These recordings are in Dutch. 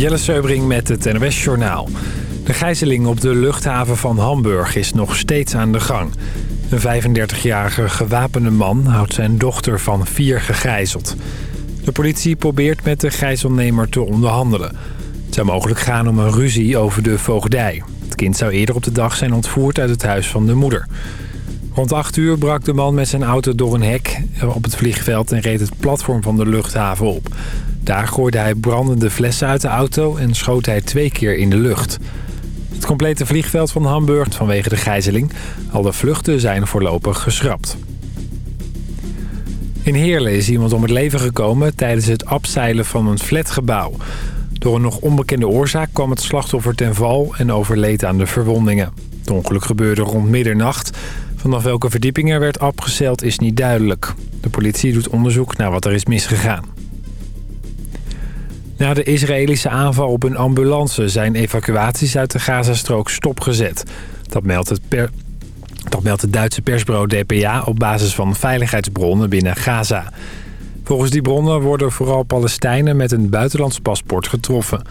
Jelle Seubring met het NOS Journaal. De gijzeling op de luchthaven van Hamburg is nog steeds aan de gang. Een 35-jarige gewapende man houdt zijn dochter van vier gegijzeld. De politie probeert met de gijzelnemer te onderhandelen. Het zou mogelijk gaan om een ruzie over de voogdij. Het kind zou eerder op de dag zijn ontvoerd uit het huis van de moeder. Rond 8 uur brak de man met zijn auto door een hek op het vliegveld... en reed het platform van de luchthaven op. Daar gooide hij brandende flessen uit de auto en schoot hij twee keer in de lucht. Het complete vliegveld van Hamburg vanwege de gijzeling. Al de vluchten zijn voorlopig geschrapt. In Heerlen is iemand om het leven gekomen tijdens het abseilen van een flatgebouw. Door een nog onbekende oorzaak kwam het slachtoffer ten val en overleed aan de verwondingen. Het ongeluk gebeurde rond middernacht. Vanaf welke verdieping er werd abgezeild is niet duidelijk. De politie doet onderzoek naar wat er is misgegaan. Na de Israëlische aanval op een ambulance zijn evacuaties uit de Gazastrook stopgezet. Dat meldt het, dat meldt het Duitse persbureau DPA op basis van veiligheidsbronnen binnen Gaza. Volgens die bronnen worden vooral Palestijnen met een buitenlands paspoort getroffen.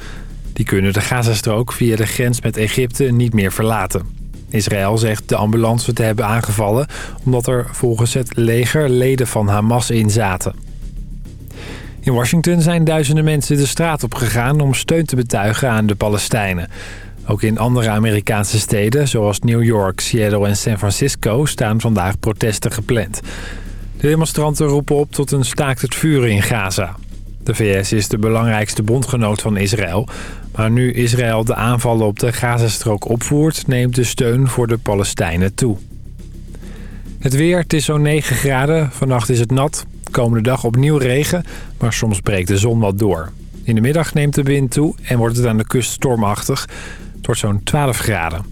Die kunnen de Gazastrook via de grens met Egypte niet meer verlaten. Israël zegt de ambulance te hebben aangevallen... omdat er volgens het leger leden van Hamas in zaten. In Washington zijn duizenden mensen de straat op gegaan om steun te betuigen aan de Palestijnen. Ook in andere Amerikaanse steden, zoals New York, Seattle en San Francisco... staan vandaag protesten gepland. De demonstranten roepen op tot een staakt het vuren in Gaza. De VS is de belangrijkste bondgenoot van Israël. Maar nu Israël de aanvallen op de Gazastrook opvoert... neemt de steun voor de Palestijnen toe. Het weer, het is zo'n 9 graden. Vannacht is het nat. Komende dag opnieuw regen, maar soms breekt de zon wat door. In de middag neemt de wind toe en wordt het aan de kust stormachtig. Het wordt zo'n 12 graden.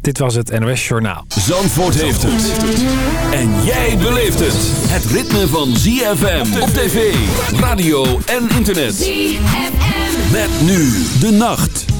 Dit was het NOS Journaal. Zandvoort heeft het. En jij beleeft het. Het ritme van ZFM op tv, radio en internet. ZFM. Met nu de nacht.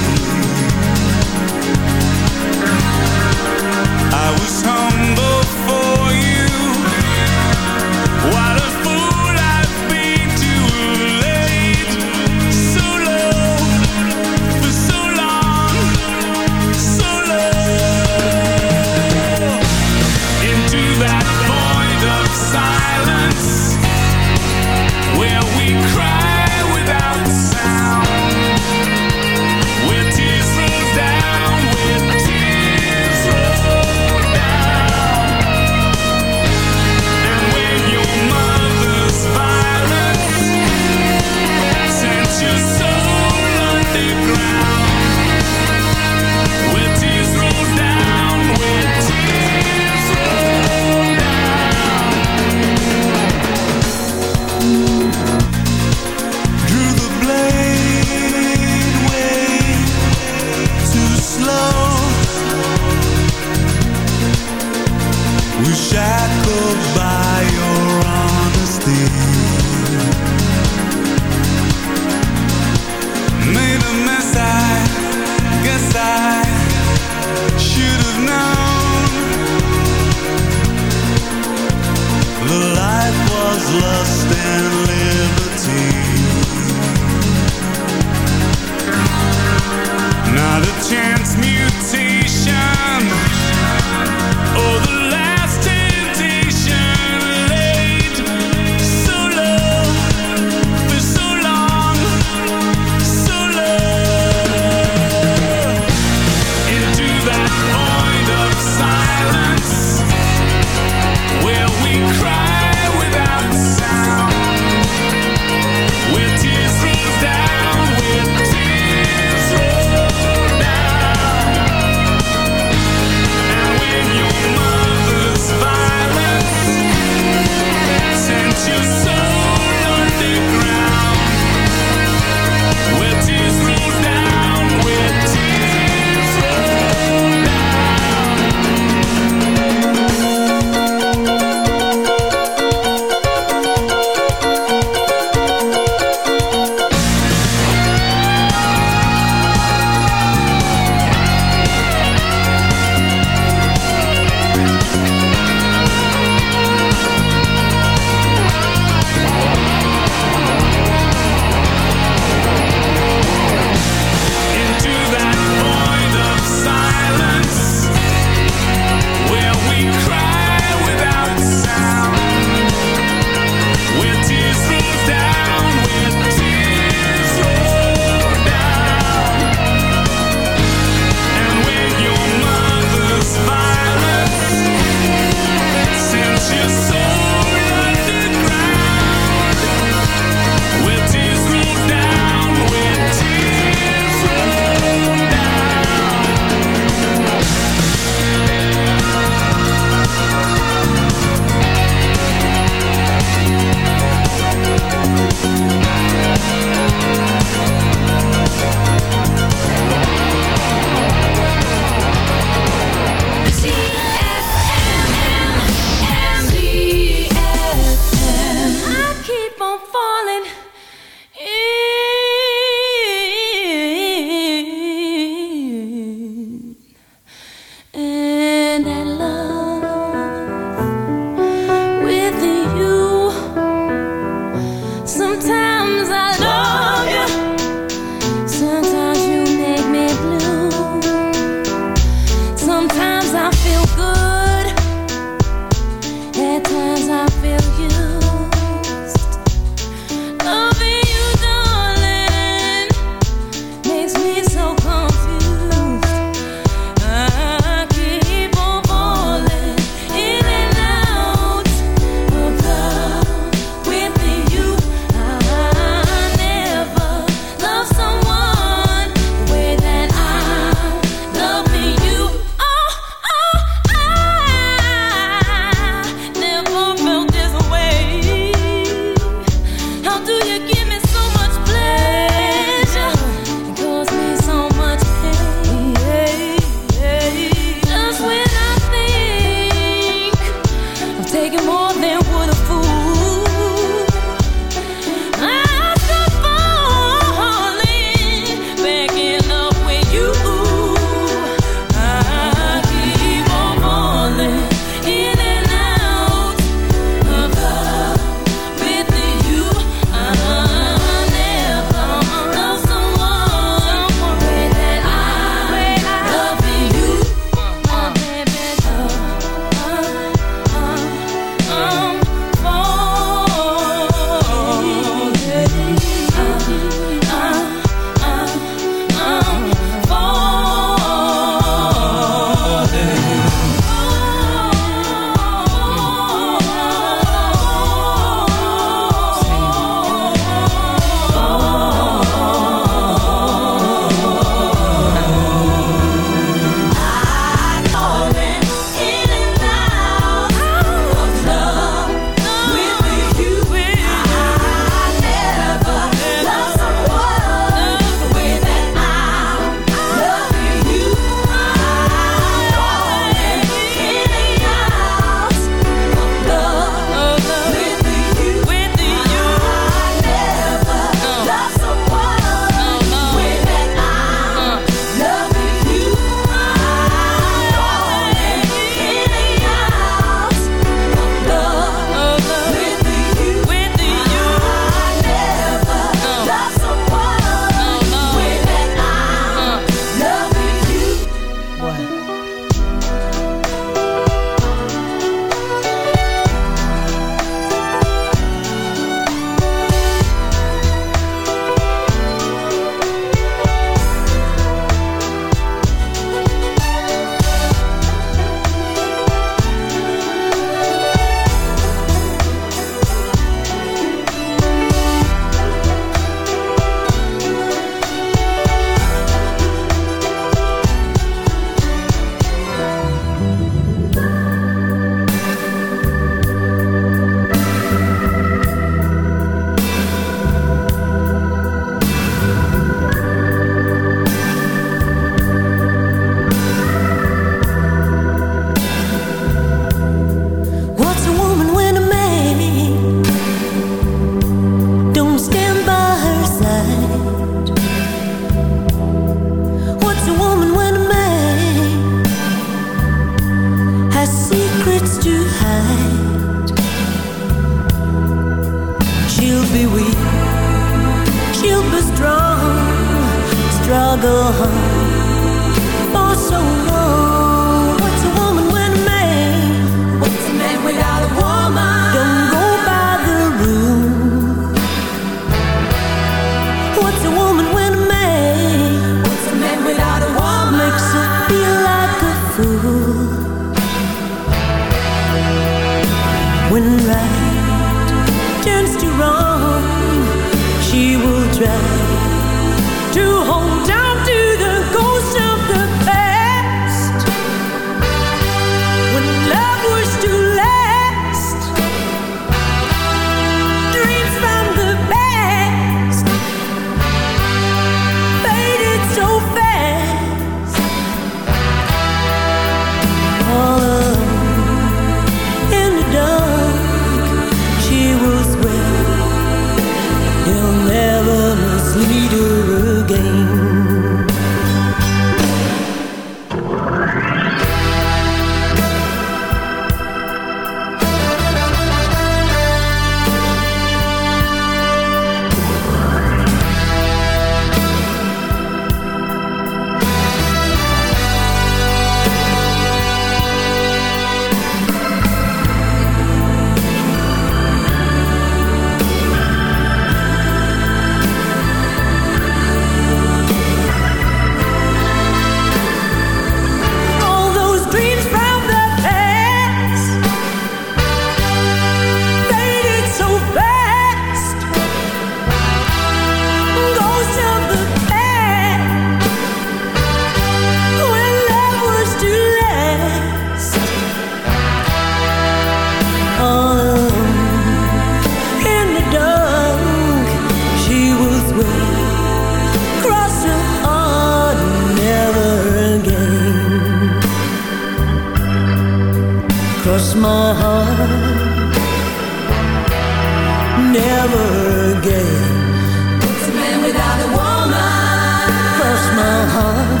never again. It's a man without a woman. Cross my heart.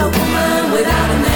A woman without a man.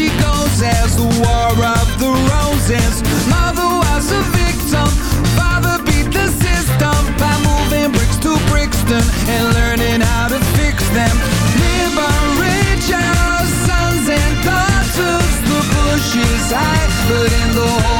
she goes as the War of the Roses. Mother was a victim, father beat the system by moving bricks to Brixton and learning how to fix them. Liberate sons and daughters. The bush is high, but in the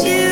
you.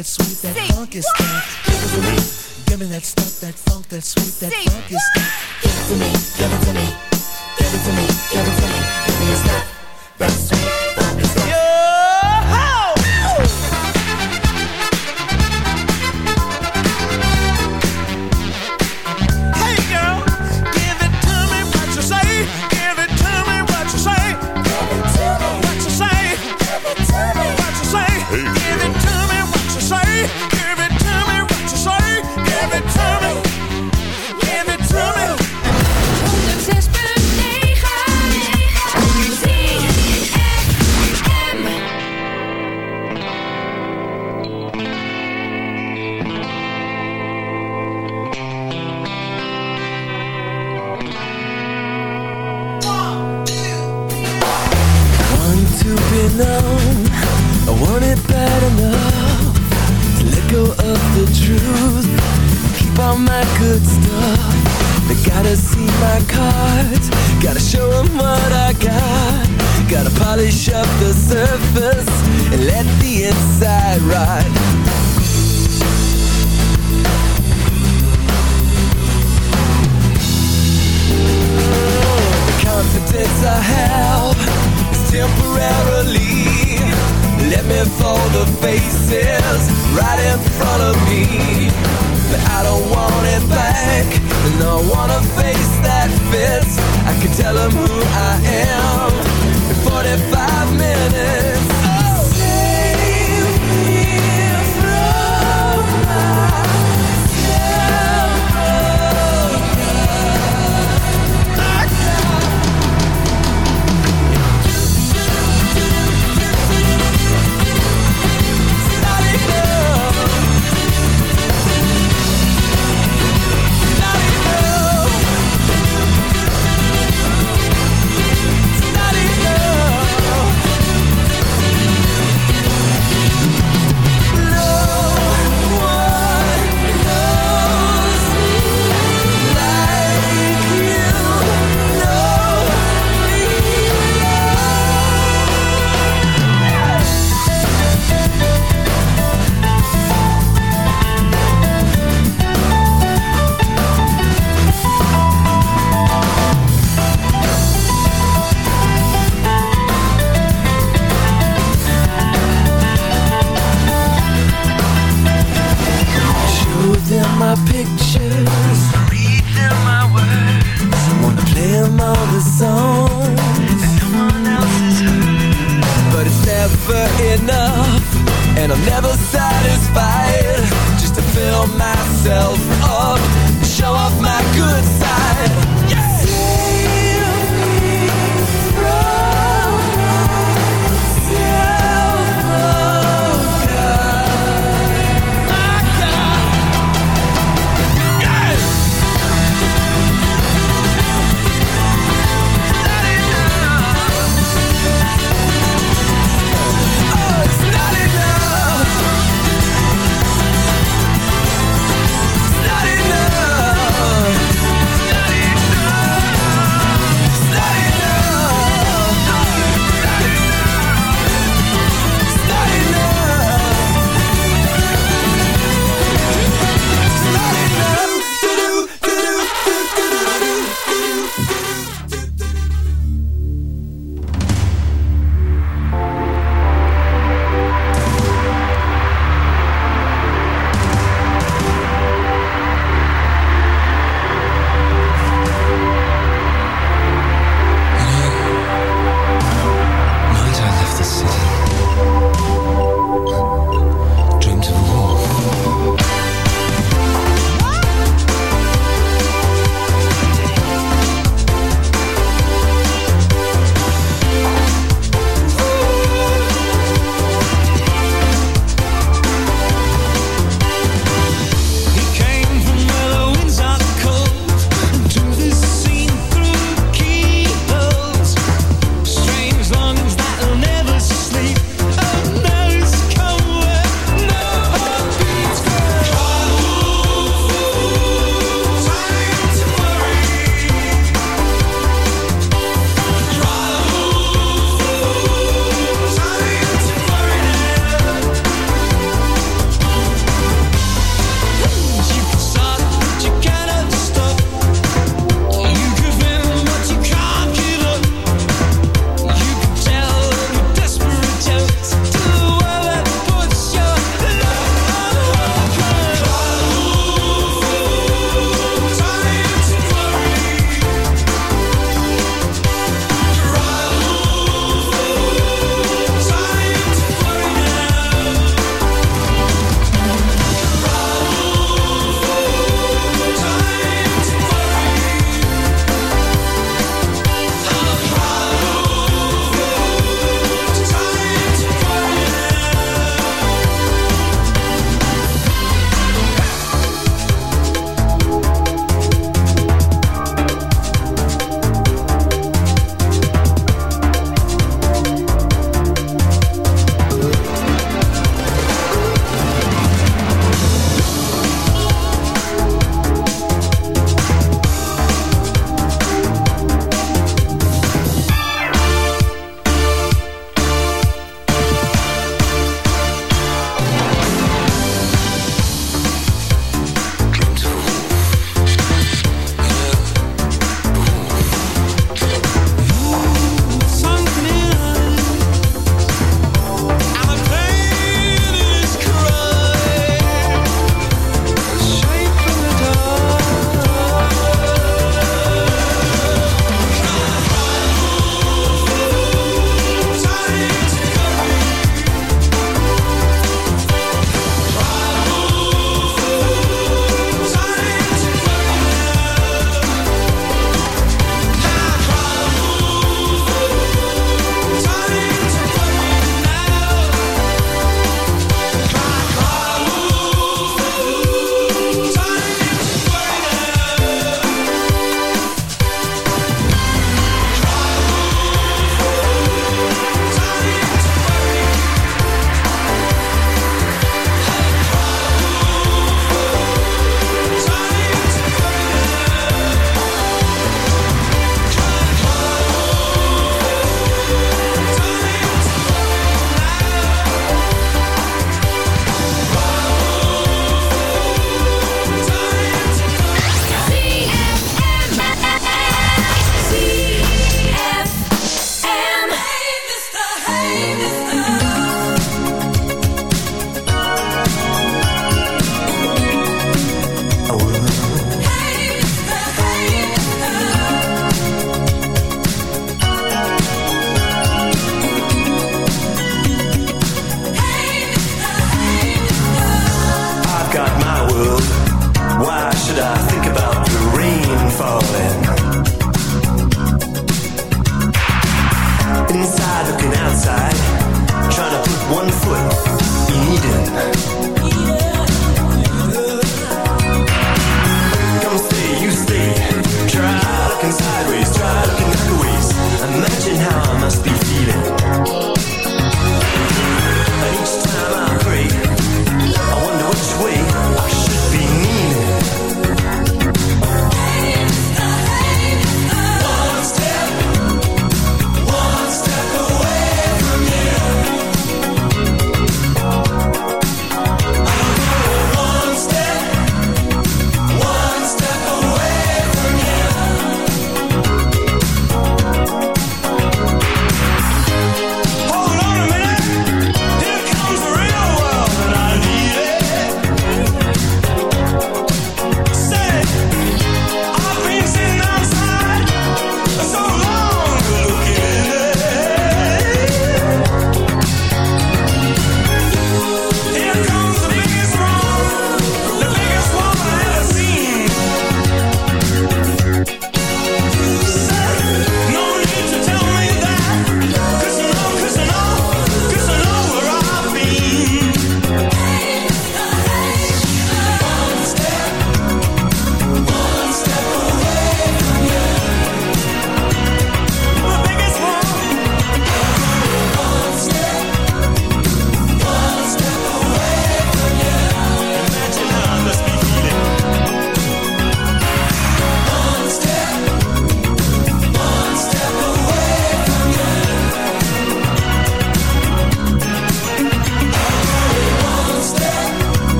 that sweet, that funk is me, Give me that stuff, that funk, that sweet, that funk is.